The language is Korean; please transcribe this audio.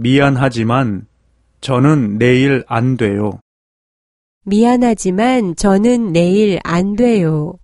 미안하지만 저는 내일 안 돼요. 미안하지만 저는 내일 안 돼요.